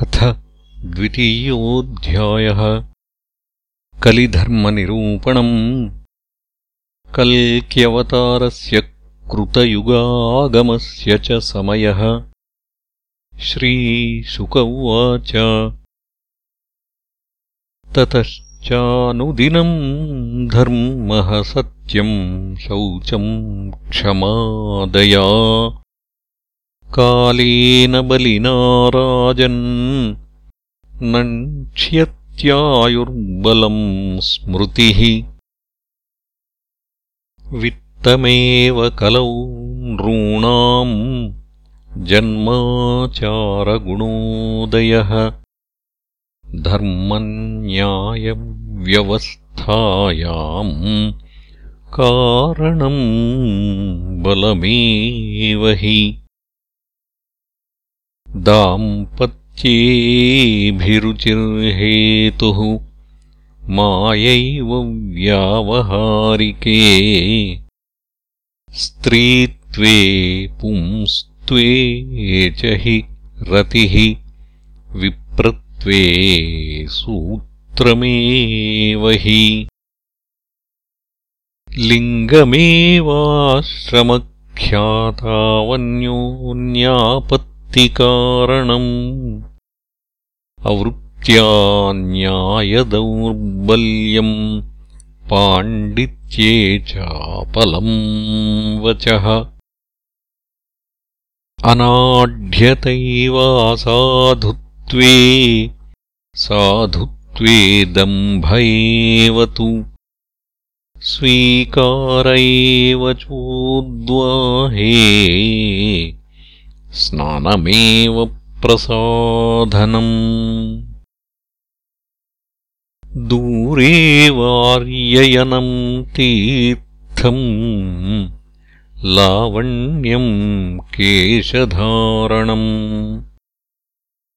अथ द्वितीयोऽध्यायः। कलिधर्मनिरूपणम्। कल्क्यवतारस्य कृतयुगागमस्य च समयः। श्रीशुक उवाच। ततश्चानुदिनम् धर्मः सत्यम् शौचम् क्षमादया कालेन बलिनाराजन् नक्ष्यत्यायुर्बलम् स्मृतिः। वित्तमेव कलौ नॄणाम् जन्माचारगुणोदयः। धर्मन्यायव्यवस्थायाम् कारणम् बलमेव हि दाम्पत्येभिरुचिर्हेतुः मायैव व्यावहारिके। स्त्रीत्वे पुंस्त्वे च हि रतिः विप्रत्वे सूत्रमेव हि। लिङ्गमेवाश्रमख्यातावन्योन्यापत् कारणम् अवृत्त्या न्यायदौर्बल्यम् पाण्डित्ये चापलम् वचः अनाढ्यतैवासाधुत्वे साधुत्वे दम्भ एव तु स्वीकार एव चोद्वाहे स्नानमेव प्रसाधनम्। दूरे वार्ययनम् तीर्थम्। लावण्यम् केशधारणम्।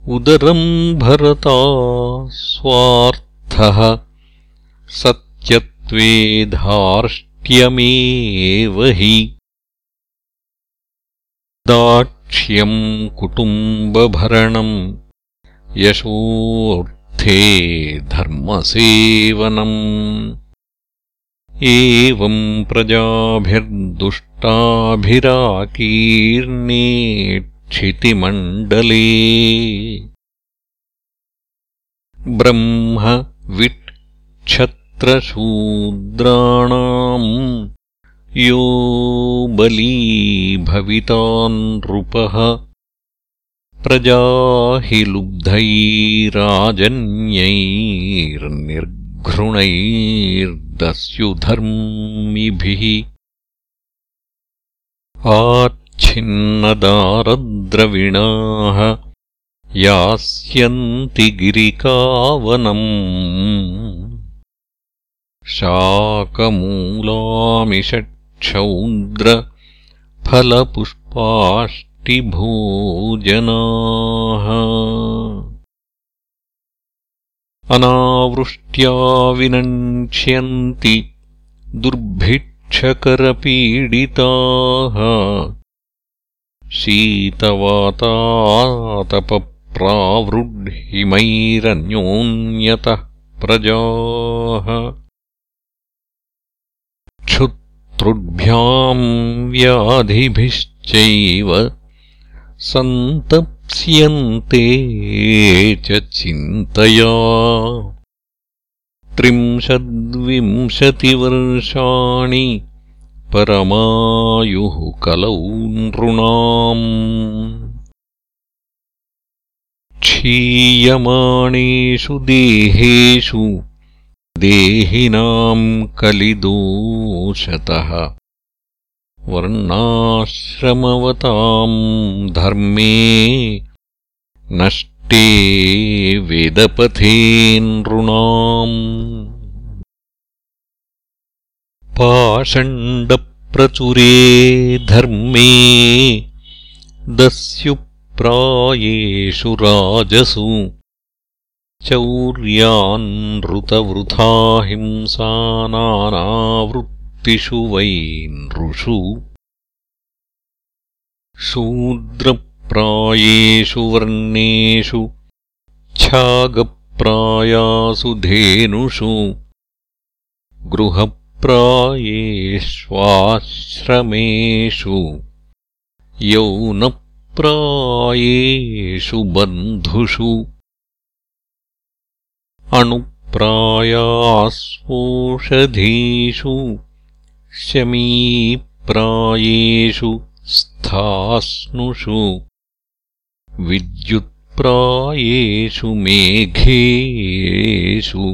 उदरम् भरता स्वार्थः। सत्यत्वे धार्ष्ट्यमेव हि दाक्ष्यम् कुटुम्बभरणम् यशोऽर्थे धर्मसेवनम् एवम् प्रजाभिर्दुष्टाभिराकीर्णे क्षितिमण्डले ब्रह्म विट्क्षत्रशूद्राणाम् यो बली भविता नृपः प्रजा हि लुब्धैराजन्यैर्निर्घृणैर्दस्युधर्मिभिः आच्छिन्नदारद्रविणाः यास्यन्ति गिरिकावनम् शाकमूलामिषट् क्षौद्रफलपुष्पाष्टिभोजनाः अनावृष्ट्या विनक्ष्यन्ति दुर्भिक्षकरपीडिताः। शीतवातातपप्रावृढिमैरन्योन्यतः प्रजाः क्षुत्रुभ्याम् व्याधिभिश्चैव सन्तप्स्यन्ते च चिन्तया। त्रिंशद्विंशतिवर्षाणि परमायुः कलौ नृणाम्। क्षीयमाणेषु देहेषु देहिनाम् कलिदोषतः। वर्णाश्रमवताम् धर्मे नष्टे वेदपथे नृणाम् पाषण्डप्रचुरे धर्मे दस्युप्रायेषु राजसु चौर्यान्नृतवृथा हिंसानानावृत्तिषु वै नृषु। शूद्रप्रायेषु वर्णेषु अच्छागप्रायासु धेनुषु। गृहप्रायेष्वाश्रमेषु यौनप्रायेषु बन्धुषु अणुप्रायास्वोषधीषु शमीप्रायेषु स्थास्नुषु विद्युत्प्रायेषु मेघेषु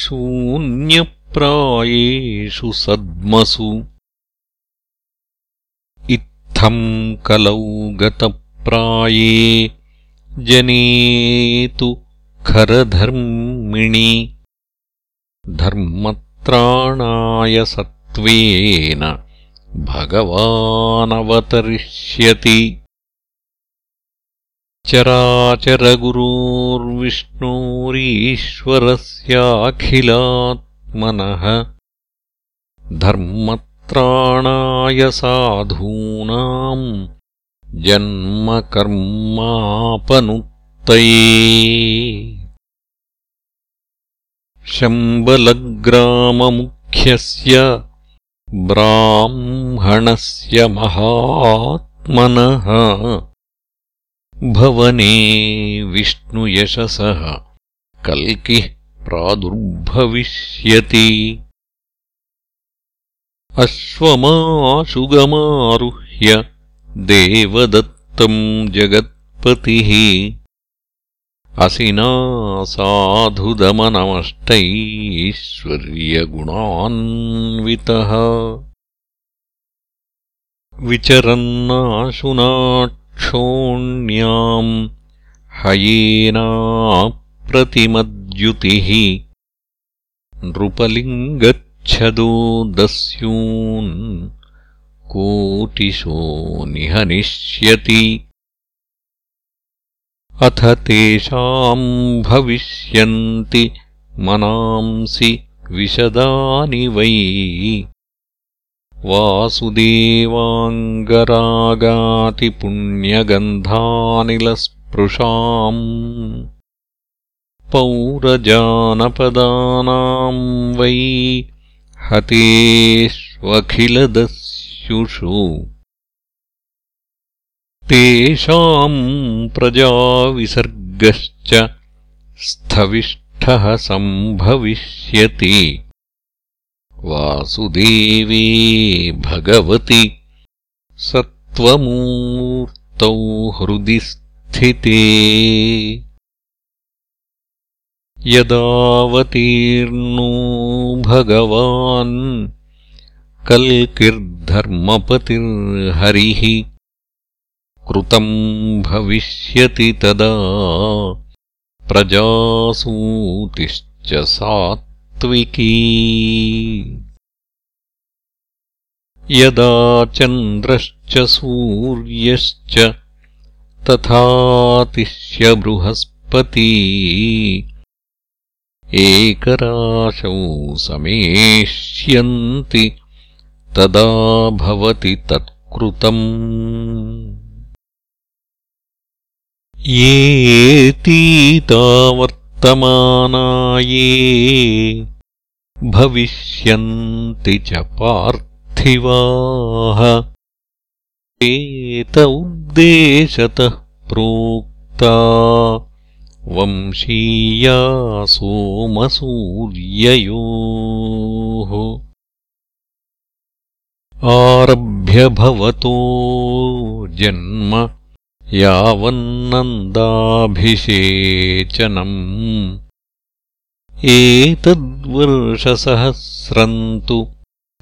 शून्यप्रायेषु सद्मसु इत्थम् कलौ गतप्राये जनेतु खरधर्मिणि धर्मत्राणाय सत्त्वेन भगवानवतरिष्यति। चराचरगुरोर्विष्णोरीश्वरस्याखिलात्मनः धर्मत्राणाय साधूनाम् जन्मकर्मापनुत्तये शम्बलग्राममुख्यस्य ब्राह्मणस्य महात्मनः भवने विष्णुयशसः कल्किः प्रादुर्भविष्यति। अश्वमाशुगमारुह्य देवदत्तम् जगत्पतिः असिना साधुदमनमष्टैश्वर्यगुणान्वितः। विचरन्नाशुनाक्षोण्याम् हयेनाप्रतिमद्युतिः। नृपलिङ्गच्छदो दस्यून् कोटिशो निहनिष्यति अथ तेषाम् भविष्यन्ति मनांसि विशदानि वै। वासुदेवाङ्गरागातिपुण्यगन्धानिलस्पृशाम्। पौरजानपदानाम् वै हतेष्वखिलदस्युषु तेषाम् प्रजाविसर्गश्च स्थविष्ठः सम्भविष्यति। वासुदेवे भगवति सत्त्वमूर्तौ हृदि स्थिते। यदावतीर्णो भगवान् कल्किर्धर्मपतिर्हरिः कृतम् भविष्यति तदा। प्रजासूतिश्च सात्विकी। यदा चन्द्रश्च सूर्यश्च तथातिश्यबृहस्पती एकराशौ समेष्यन्ति तदा भवति तत्कृतम् ये भविष्यन्ति च पार्थिवाः। एत उद्देशतः प्रोक्ता वंशीया सोमसूर्ययोः। आरभ्य भवतो जन्म यावन्नन्दाभिषेचनम्। एतद्वर्षसहस्रम् तु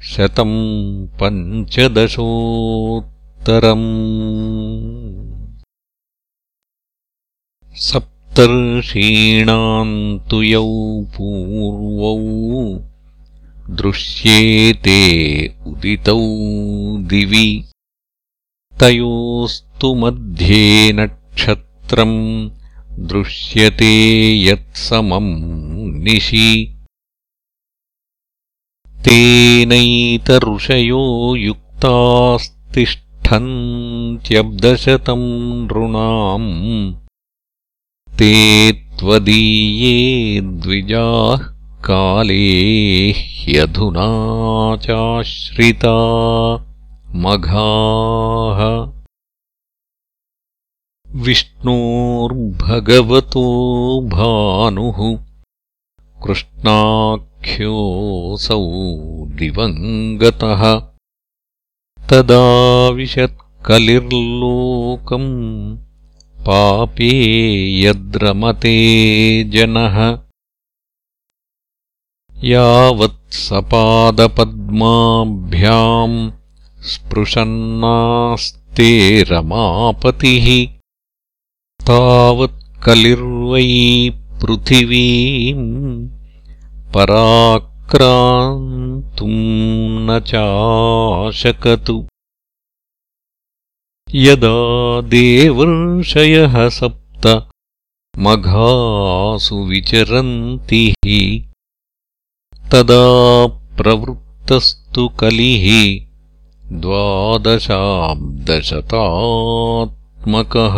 शतम् पञ्चदशोत्तरम्। सप्तर्षीणाम् तु यौ पूर्वौ दृश्येते उदितौ दिवि तयोस्तु मध्ये नक्षत्रम् दृश्यते यत्समम् निशि। तेनैतऋषयो युक्तास्तिष्ठन्त्यब्दशतम् नृणाम्। ते त्वदीये द्विजाः काले ह्यधुना चाश्रिता मघाः। विष्णोर्भगवतो भानुः कृष्णाख्योऽसौ दिवङ्गतः। तदाविशत्कलिर्लोकम् पापे यद्रमते जनः। यावत्सपादपद्माभ्याम् स्पृशन्नास्ते रमापतिः तावत्कलिर्वै पृथिवीम् पराक्रान्तुम् न चाशकतु। यदा देवर्षयः सप्त मघासु विचरन्ति तदा प्रवृत्तस्तु कलिः द्वादशाब्दशतात्मकः।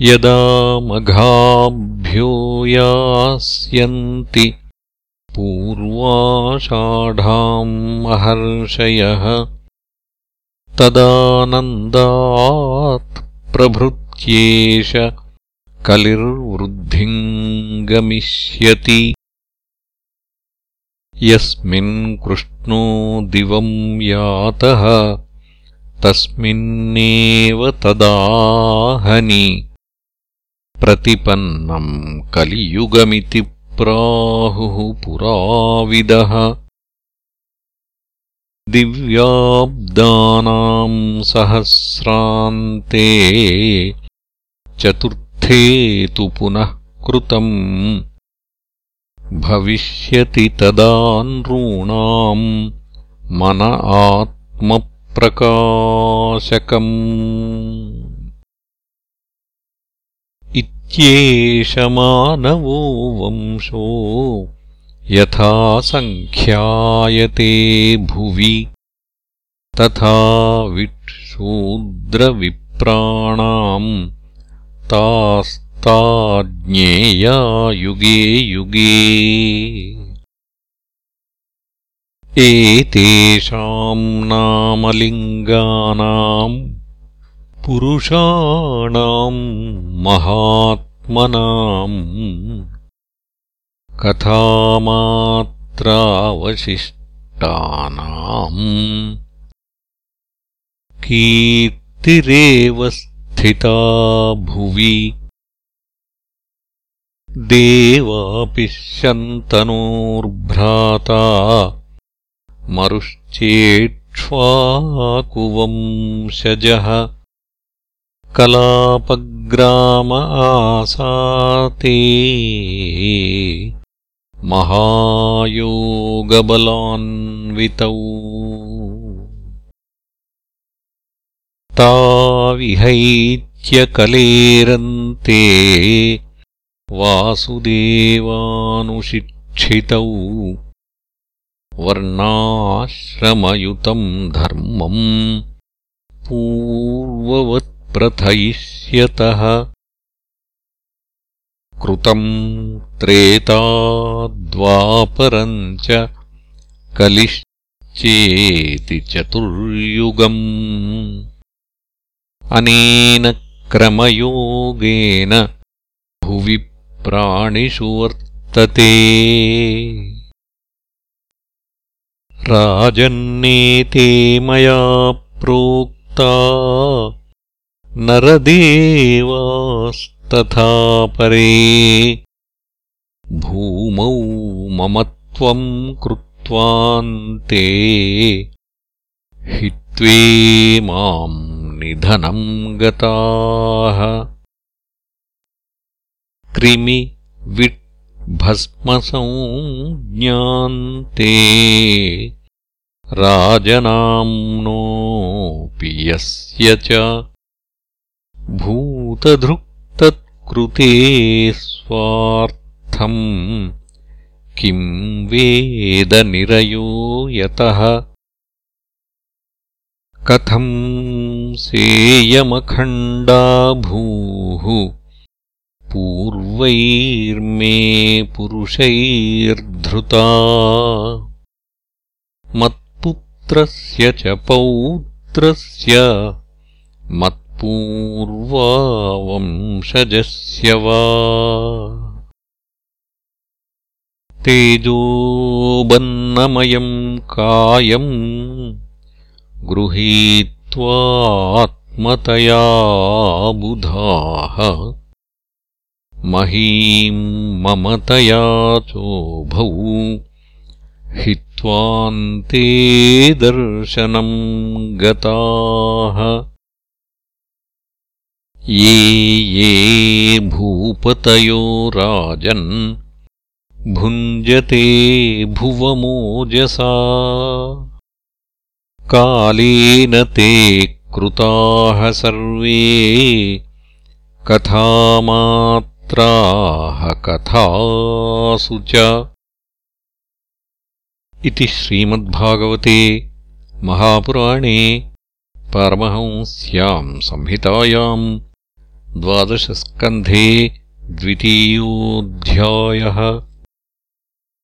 यदा मघाभ्यो यास्यन्ति पूर्वाषाढाम् महर्षयः तदानन्दात् प्रभृत्येष कलिर्वृद्धिम् गमिष्यति यस्मिन् कृष्णो दिवम् यातः तस्मिन्नेव तदाहनि। प्रतिपन्नम् कलियुगमिति प्राहुः पुराविदः। दिव्याब्दानाम् सहस्रान्ते चतुर्थे तु पुनः कृतम् भविष्यति तदा नॄणाम् मन आत्मप्रकाशकम्। इत्येष मानवो वंशो यथा सङ्ख्यायते भुवि तथा विट्शूद्रविप्राणाम् तास्ताज्ञेया युगे युगे। एतेषाम् नामलिङ्गानाम् पुरुषाणाम् महात्मनाम् कथामात्रावशिष्टानाम् कीर्तिरेव स्थिता भुवि देवापि शन्तनोर्भ्राता मरुश्चेक्ष्वाकुवंशजः कलापग्राम आसाते महायोगबलान्वितौ। ताविहैत्यकलेरन्ते वासुदेवानुशिक्षितौ वर्णाश्रमयुतम् धर्मम् पूर्ववत्प्रथयिष्यतः। कृतम् त्रेताद्वापरम् च कलिश्चेति चतुर्युगम्। अनेन क्रमयोगेन भुवि प्राणिषु वर्तते। राजन्नेते मया प्रोक्ता नरदेवास् तथा परे। भूमौ मम त्वम् कृत्वान्ते हित्वे माम् निधनम् गताः कृमि विट्भस्मसंज्ञान्ते राजनाम्नोऽपि यस्य च भूतधृक् तत्कृते स्वार्थम् किम् वेदनिरयो यतः? कथं सेयमखण्डा भूः पूर्वैर्मे पुरुषैर्धृता। मत्पुत्रस्य च पौत्रस्य मत्पूर्वावंशजस्य वा। तेजोबन्नमयम् कायम् गृहीत्वात्मतया बुधाः महीम् ममतया चोभौ हित्वान्ते दर्शनम् गताः। ये ये भूपतयो राजन् भुञ्जते भुवमोजसा। कालेन ते कृताः सर्वे कथासु च। इति श्रीमद्भागवते महापुराणे परमहंस्याम् संहितायाम् द्वादशस्कन्धे द्वितीयोऽध्यायः